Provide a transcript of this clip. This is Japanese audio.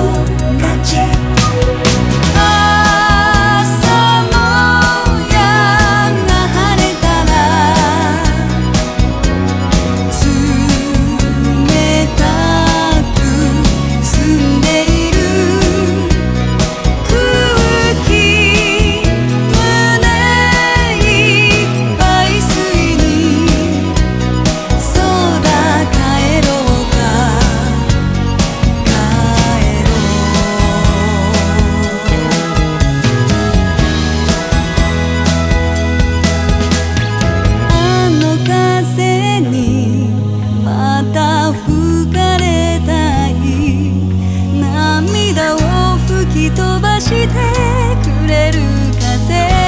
love 吹き飛ばしてくれる風